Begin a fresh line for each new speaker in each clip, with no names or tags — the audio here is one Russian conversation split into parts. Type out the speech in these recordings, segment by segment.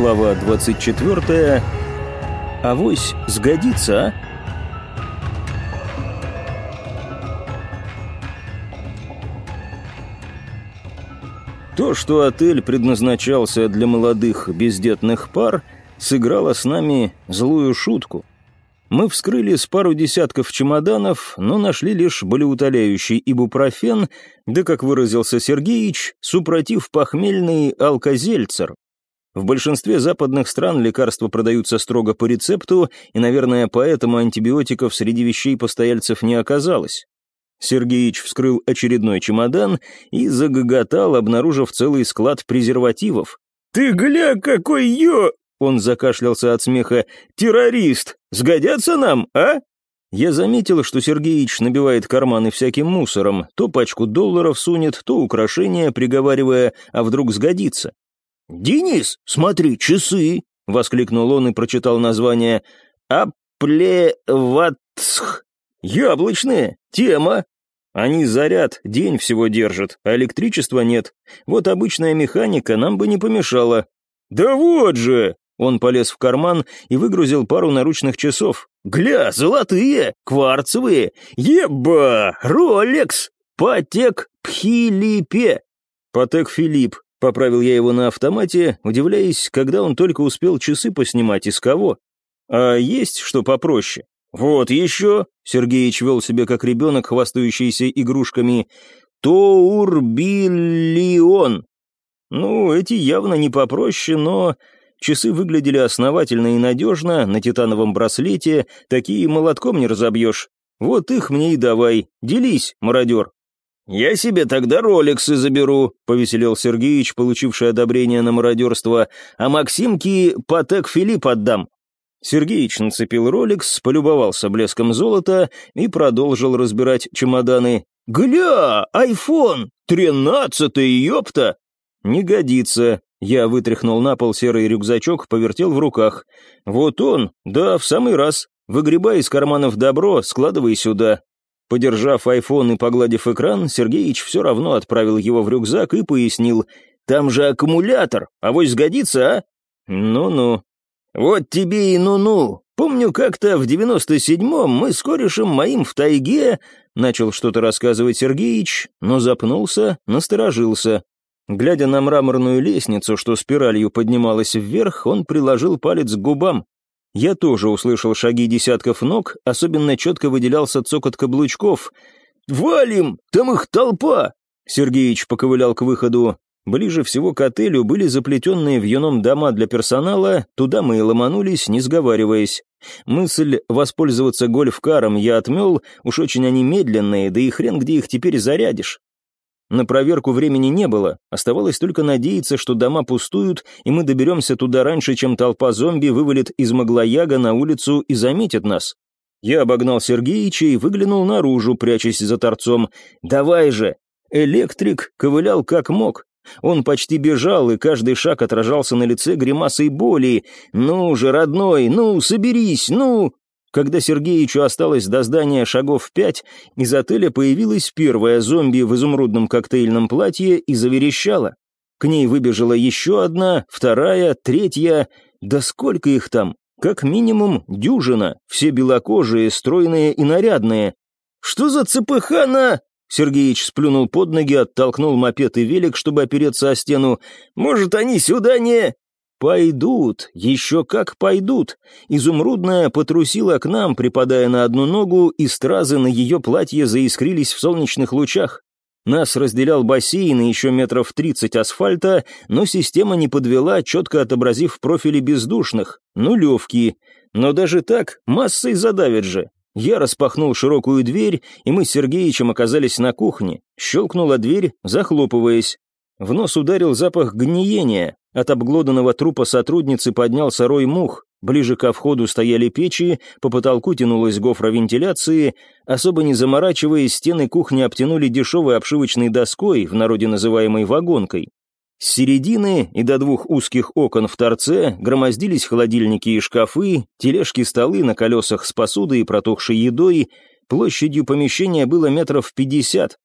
Глава 24. Авось сгодится, а? То, что отель предназначался для молодых бездетных пар, сыграло с нами злую шутку. Мы вскрыли с пару десятков чемоданов, но нашли лишь болеутоляющий ибупрофен, да, как выразился Сергеич, супротив похмельный алкозельцер. В большинстве западных стран лекарства продаются строго по рецепту, и, наверное, поэтому антибиотиков среди вещей постояльцев не оказалось. Сергеич вскрыл очередной чемодан и загоготал, обнаружив целый склад презервативов. «Ты гля, какой ё!» Он закашлялся от смеха. «Террорист! Сгодятся нам, а?» Я заметил, что Сергеич набивает карманы всяким мусором, то пачку долларов сунет, то украшения, приговаривая, а вдруг сгодится. «Денис, смотри, часы!» — воскликнул он и прочитал название «Аплеватсх». «Яблочные! Тема!» Они заряд, день всего держат, а электричества нет. Вот обычная механика нам бы не помешала. «Да вот же!» Он полез в карман и выгрузил пару наручных часов. «Гля, золотые, кварцевые! Еба! Ролекс! Патек Пхилипе!» «Патек Филипп», — поправил я его на автомате, удивляясь, когда он только успел часы поснимать и с кого. «А есть что попроще?» «Вот еще», — Сергеич вел себя как ребенок, хвастающийся игрушками, «Тоурбиллион». Ну, эти явно не попроще, но Часы выглядели основательно и надежно, на титановом браслете, такие молотком не разобьешь. Вот их мне и давай, делись, мародер. «Я себе тогда роликсы заберу», — повеселел Сергеич, получивший одобрение на мародерство, «а Максимке Патек Филипп отдам». Сергеич нацепил роликс, полюбовался блеском золота и продолжил разбирать чемоданы. «Гля, айфон! Тринадцатый, ёпта!» «Не годится», я вытряхнул на пол серый рюкзачок, повертел в руках. «Вот он, да, в самый раз. Выгребай из карманов добро, складывай сюда». Подержав айфон и погладив экран, Сергеич все равно отправил его в рюкзак и пояснил. «Там же аккумулятор, авось сгодится, а?» «Ну-ну». «Вот тебе и ну-ну. Помню, как-то в девяносто седьмом мы с корешем моим в тайге...» Начал что-то рассказывать Сергеич, но запнулся, насторожился. Глядя на мраморную лестницу, что спиралью поднималась вверх, он приложил палец к губам. Я тоже услышал шаги десятков ног, особенно четко выделялся цокот каблучков. «Валим! Там их толпа!» Сергеич поковылял к выходу. Ближе всего к отелю были заплетенные в юном дома для персонала, туда мы и ломанулись, не сговариваясь. Мысль воспользоваться гольф-каром я отмел, уж очень они медленные, да и хрен где их теперь зарядишь. На проверку времени не было, оставалось только надеяться, что дома пустуют, и мы доберемся туда раньше, чем толпа зомби вывалит из Маглояга на улицу и заметит нас. Я обогнал Сергеича и выглянул наружу, прячась за торцом. «Давай же!» Электрик ковылял как мог. Он почти бежал, и каждый шаг отражался на лице гримасой боли. «Ну же, родной, ну, соберись, ну!» Когда Сергеичу осталось до здания шагов пять, из отеля появилась первая зомби в изумрудном коктейльном платье и заверещала. К ней выбежала еще одна, вторая, третья. Да сколько их там? Как минимум дюжина, все белокожие, стройные и нарядные. «Что за цепыхана?» Сергеич сплюнул под ноги, оттолкнул мопед и велик, чтобы опереться о стену. «Может, они сюда не...» «Пойдут, еще как пойдут!» Изумрудная потрусила к нам, припадая на одну ногу, и стразы на ее платье заискрились в солнечных лучах. Нас разделял бассейн и еще метров тридцать асфальта, но система не подвела, четко отобразив профили бездушных, нулевки. Но даже так массой задавят же. Я распахнул широкую дверь, и мы с Сергеичем оказались на кухне. Щелкнула дверь, захлопываясь. В нос ударил запах гниения. От обглоданного трупа сотрудницы поднялся рой мух. Ближе ко входу стояли печи, по потолку тянулась гофра вентиляции. Особо не заморачиваясь, стены кухни обтянули дешевой обшивочной доской, в народе называемой вагонкой. С середины и до двух узких окон в торце громоздились холодильники и шкафы, тележки-столы на колесах с посудой и протухшей едой. Площадью помещения было метров пятьдесят.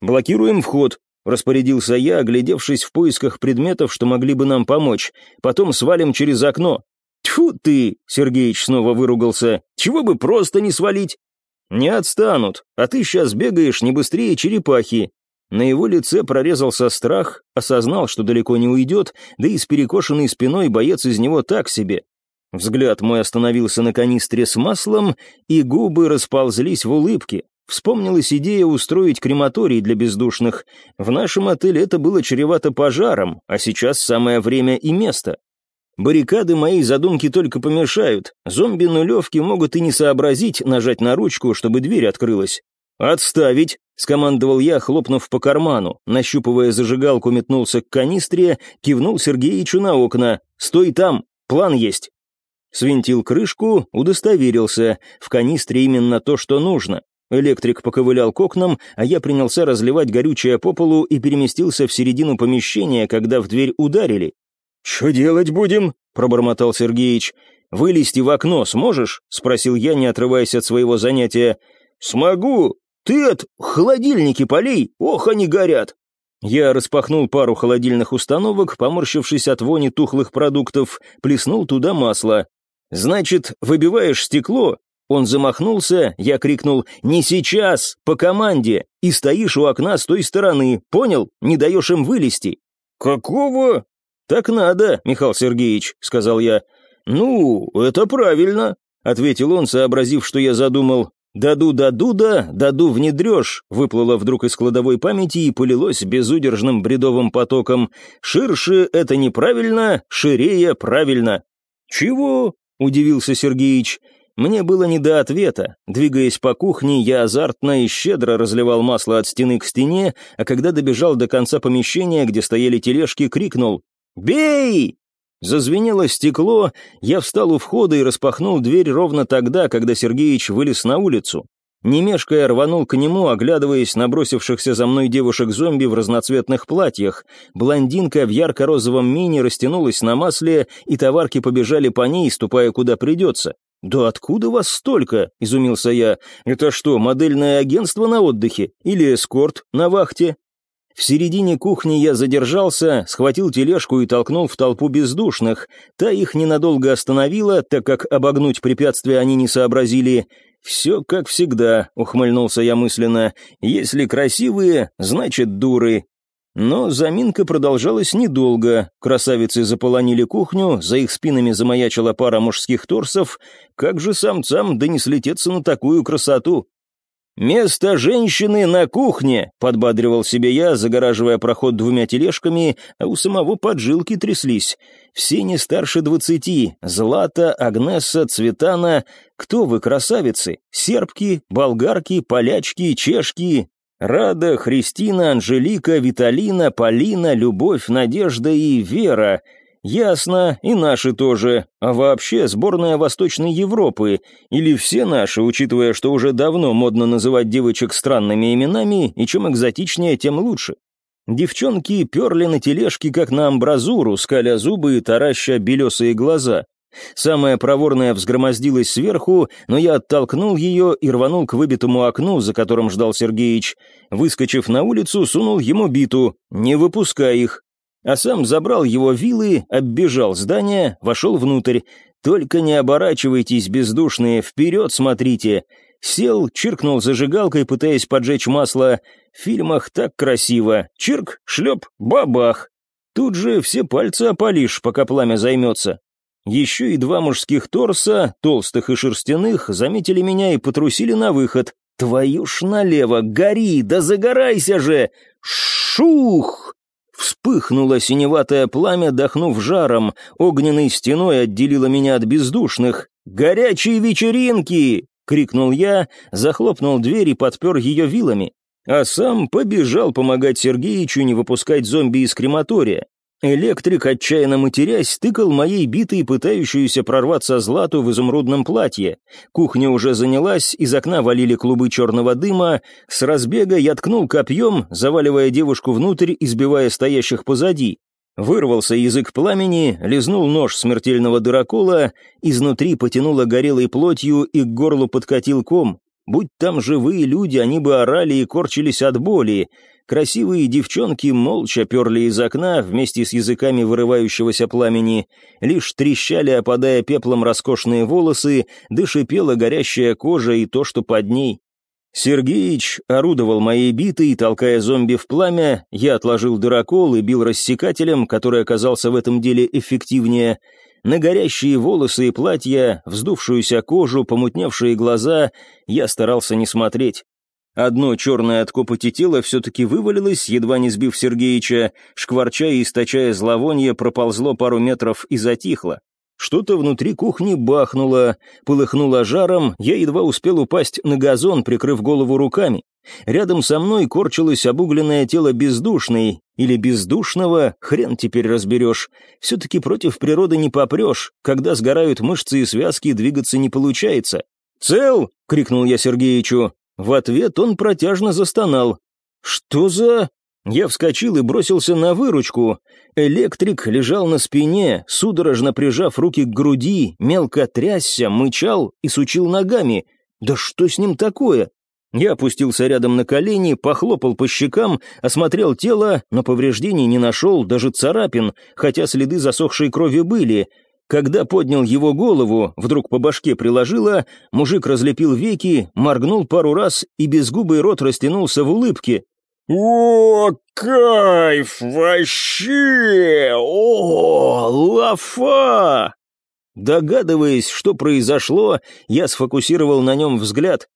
«Блокируем вход», распорядился я, оглядевшись в поисках предметов, что могли бы нам помочь. «Потом свалим через окно». «Тьфу ты!» — Сергеич снова выругался. «Чего бы просто не свалить?» «Не отстанут, а ты сейчас бегаешь не быстрее черепахи». На его лице прорезался страх, осознал, что далеко не уйдет, да и с перекошенной спиной боец из него так себе. Взгляд мой остановился на канистре с маслом, и губы расползлись в улыбке. Вспомнилась идея устроить крематорий для бездушных. В нашем отеле это было чревато пожаром, а сейчас самое время и место. Баррикады моей задумки только помешают. Зомби-нулевки могут и не сообразить нажать на ручку, чтобы дверь открылась. «Отставить!» — скомандовал я, хлопнув по карману. Нащупывая зажигалку, метнулся к канистре, кивнул Сергеичу на окна. «Стой там! План есть!» Свинтил крышку, удостоверился. В канистре именно то, что нужно. Электрик поковылял к окнам, а я принялся разливать горючее по полу и переместился в середину помещения, когда в дверь ударили. «Что делать будем?» — пробормотал Сергеич. «Вылезти в окно сможешь?» — спросил я, не отрываясь от своего занятия. «Смогу. Ты от холодильники полей, ох, они горят!» Я распахнул пару холодильных установок, поморщившись от вони тухлых продуктов, плеснул туда масло. «Значит, выбиваешь стекло, он замахнулся, я крикнул «Не сейчас! По команде!» и стоишь у окна с той стороны, понял? Не даешь им вылезти. «Какого?» «Так надо, Михаил Сергеевич», — сказал я. «Ну, это правильно», — ответил он, сообразив, что я задумал. «Даду-даду-да, даду внедрешь», — выплыло вдруг из кладовой памяти и полилось безудержным бредовым потоком. «Ширше — это неправильно, ширее — правильно». «Чего?» — удивился Сергеич. Мне было не до ответа. Двигаясь по кухне, я азартно и щедро разливал масло от стены к стене, а когда добежал до конца помещения, где стояли тележки, крикнул «Бей!». Зазвенело стекло, я встал у входа и распахнул дверь ровно тогда, когда Сергеич вылез на улицу. Не мешкая, рванул к нему, оглядываясь на бросившихся за мной девушек-зомби в разноцветных платьях. Блондинка в ярко-розовом мини растянулась на масле, и товарки побежали по ней, ступая куда придется. «Да откуда вас столько?» — изумился я. «Это что, модельное агентство на отдыхе? Или эскорт на вахте?» В середине кухни я задержался, схватил тележку и толкнул в толпу бездушных. Та их ненадолго остановила, так как обогнуть препятствия они не сообразили. «Все как всегда», — ухмыльнулся я мысленно. «Если красивые, значит дуры. Но заминка продолжалась недолго. Красавицы заполонили кухню, за их спинами замаячила пара мужских торсов. Как же самцам да не слететься на такую красоту? «Место женщины на кухне», — подбадривал себе я, загораживая проход двумя тележками, а у самого поджилки тряслись. «Все не старше двадцати. Злата, Агнесса, Цветана. Кто вы, красавицы? Сербки, болгарки, полячки, чешки, Рада, Христина, Анжелика, Виталина, Полина, Любовь, Надежда и Вера. Ясно, и наши тоже. А вообще сборная Восточной Европы. Или все наши, учитывая, что уже давно модно называть девочек странными именами, и чем экзотичнее, тем лучше. Девчонки перли на тележке, как на амбразуру, скаля зубы и тараща белесые глаза. Самая проворная взгромоздилась сверху, но я оттолкнул ее и рванул к выбитому окну, за которым ждал Сергеич. Выскочив на улицу, сунул ему биту. «Не выпускай их!» А сам забрал его вилы, оббежал здание, вошел внутрь. «Только не оборачивайтесь, бездушные, вперед смотрите!» Сел, чиркнул зажигалкой, пытаясь поджечь масло. В фильмах так красиво. Чирк, шлеп, бабах. Тут же все пальцы опалишь, пока пламя займется. Еще и два мужских торса, толстых и шерстяных, заметили меня и потрусили на выход. «Твою ж налево, гори, да загорайся же!» «Шух!» Вспыхнуло синеватое пламя, дохнув жаром, огненной стеной отделило меня от бездушных. «Горячие вечеринки!» — крикнул я, захлопнул дверь и подпер ее вилами. А сам побежал помогать Сергеичу не выпускать зомби из крематория. Электрик, отчаянно матерясь, тыкал моей битой, пытающуюся прорваться злату в изумрудном платье. Кухня уже занялась, из окна валили клубы черного дыма. С разбега я ткнул копьем, заваливая девушку внутрь, избивая стоящих позади. Вырвался язык пламени, лизнул нож смертельного дырокола, изнутри потянуло горелой плотью и к горлу подкатил ком. Будь там живые люди, они бы орали и корчились от боли. Красивые девчонки молча перли из окна вместе с языками вырывающегося пламени, лишь трещали, опадая пеплом роскошные волосы, да шипела горящая кожа и то, что под ней. Сергеич орудовал моей битой, толкая зомби в пламя, я отложил дырокол и бил рассекателем, который оказался в этом деле эффективнее. На горящие волосы и платья, вздувшуюся кожу, помутневшие глаза я старался не смотреть. Одно черное от копоти тело все-таки вывалилось, едва не сбив Сергеича, шкварча и источая зловонье, проползло пару метров и затихло. Что-то внутри кухни бахнуло, полыхнуло жаром, я едва успел упасть на газон, прикрыв голову руками. Рядом со мной корчилось обугленное тело бездушной, или бездушного, хрен теперь разберешь. Все-таки против природы не попрешь, когда сгорают мышцы и связки, двигаться не получается. «Цел!» — крикнул я Сергеичу. В ответ он протяжно застонал. «Что за...» Я вскочил и бросился на выручку. Электрик лежал на спине, судорожно прижав руки к груди, мелко трясся, мычал и сучил ногами. «Да что с ним такое?» Я опустился рядом на колени, похлопал по щекам, осмотрел тело, но повреждений не нашел, даже царапин, хотя следы засохшей крови были. Когда поднял его голову, вдруг по башке приложило, мужик разлепил веки, моргнул пару раз и безгубый рот растянулся в улыбке. «О, кайф вообще! О, лафа!» Догадываясь, что произошло, я сфокусировал на нем взгляд.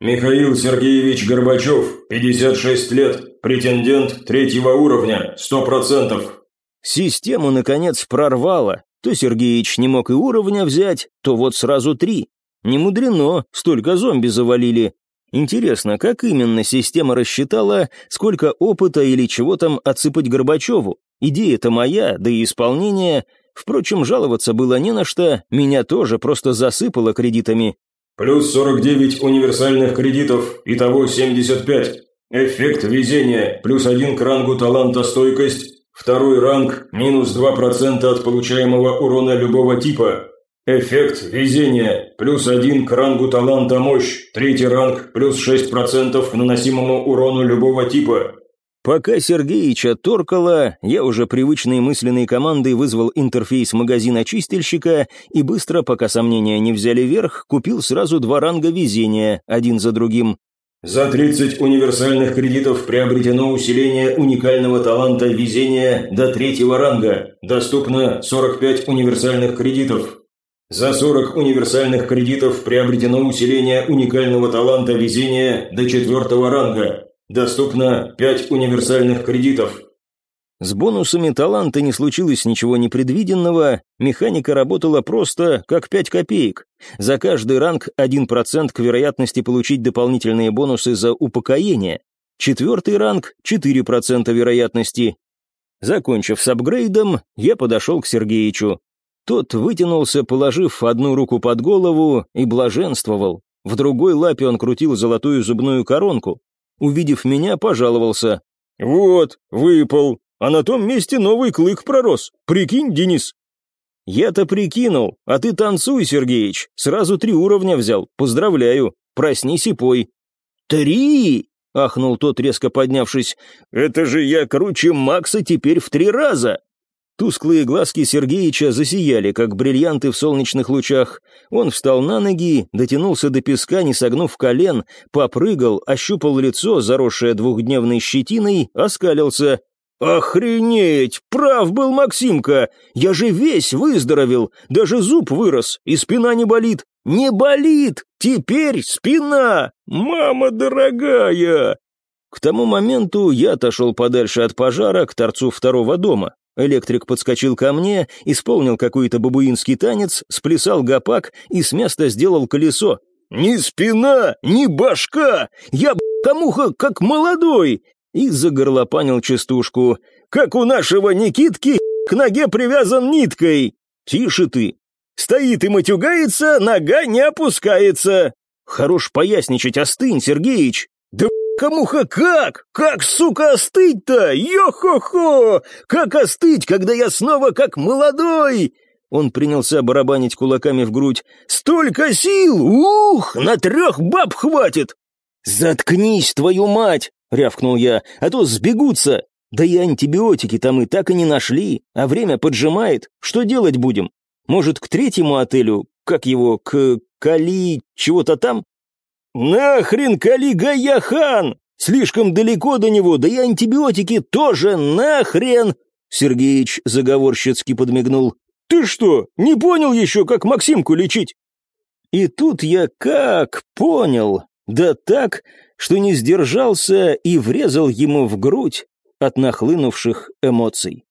«Михаил Сергеевич Горбачев, 56 лет, претендент третьего уровня, 100%.
Систему, наконец, прорвало. То Сергеич не мог и уровня взять, то вот сразу три. Не мудрено, столько зомби завалили. Интересно, как именно система рассчитала, сколько опыта или чего там отсыпать Горбачеву? Идея-то моя, да и исполнение. Впрочем, жаловаться было не на что, меня тоже просто засыпало кредитами.
Плюс 49 универсальных кредитов, итого 75. Эффект везения, плюс один к рангу таланта стойкость, Второй ранг – минус 2% от получаемого урона любого типа. Эффект везения – плюс 1 к рангу таланта мощь. Третий ранг – плюс 6% к наносимому урону любого типа.
Пока Сергеича торкало, я уже привычной мысленной командой вызвал интерфейс магазина чистильщика и быстро, пока сомнения не взяли верх, купил сразу два ранга везения, один за другим.
За 30 универсальных кредитов приобретено усиление уникального таланта везения до третьего ранга. Доступно 45 универсальных кредитов. За 40 универсальных кредитов приобретено усиление уникального таланта везения до четвертого ранга. Доступно 5 универсальных кредитов.
С бонусами таланта не случилось ничего непредвиденного, механика работала просто как 5 копеек. За каждый ранг 1% к вероятности получить дополнительные бонусы за упокоение. Четвертый ранг 4% вероятности. Закончив с апгрейдом, я подошел к Сергеичу. Тот вытянулся, положив одну руку под голову, и блаженствовал. В другой лапе он крутил золотую зубную коронку. Увидев меня, пожаловался. «Вот, выпал, а на том месте новый клык пророс. Прикинь, Денис?» «Я-то прикинул, а ты танцуй, Сергеич. Сразу три уровня взял. Поздравляю. Проснись и пой». «Три?» — ахнул тот, резко поднявшись. «Это же я круче Макса теперь в три раза!» Тусклые глазки Сергеича засияли, как бриллианты в солнечных лучах. Он встал на ноги, дотянулся до песка, не согнув колен, попрыгал, ощупал лицо, заросшее двухдневной щетиной, оскалился. «Охренеть! Прав был Максимка! Я же весь выздоровел, даже зуб вырос, и спина не болит. Не болит! Теперь спина! Мама дорогая!» К тому моменту я отошел подальше от пожара к торцу второго дома. Электрик подскочил ко мне, исполнил какой-то бабуинский танец, сплясал гопак и с места сделал колесо. «Ни спина, ни башка! Я, б***муха, как молодой! И загорлопанил частушку. «Как у нашего Никитки к ноге привязан ниткой!» «Тише ты!» «Стоит и матюгается, нога не опускается!» «Хорош поясничать, остынь, Сергеич!» «Да кому-ха как? Как, сука, остыть-то? Йо-хо-хо! Как остыть, когда я снова как молодой?» Он принялся барабанить кулаками в грудь. «Столько сил! Ух, на трех баб хватит!» «Заткнись, твою мать!» рявкнул я, «а то сбегутся! Да и антибиотики-то мы так и не нашли, а время поджимает. Что делать будем? Может, к третьему отелю, как его, к Кали, чего-то там?» «Нахрен Кали Гаяхан! Слишком далеко до него, да и антибиотики тоже нахрен!» Сергеич заговорщицки подмигнул. «Ты что, не понял еще, как Максимку лечить?» И тут я как понял, да так, что не сдержался и врезал ему в грудь от нахлынувших эмоций.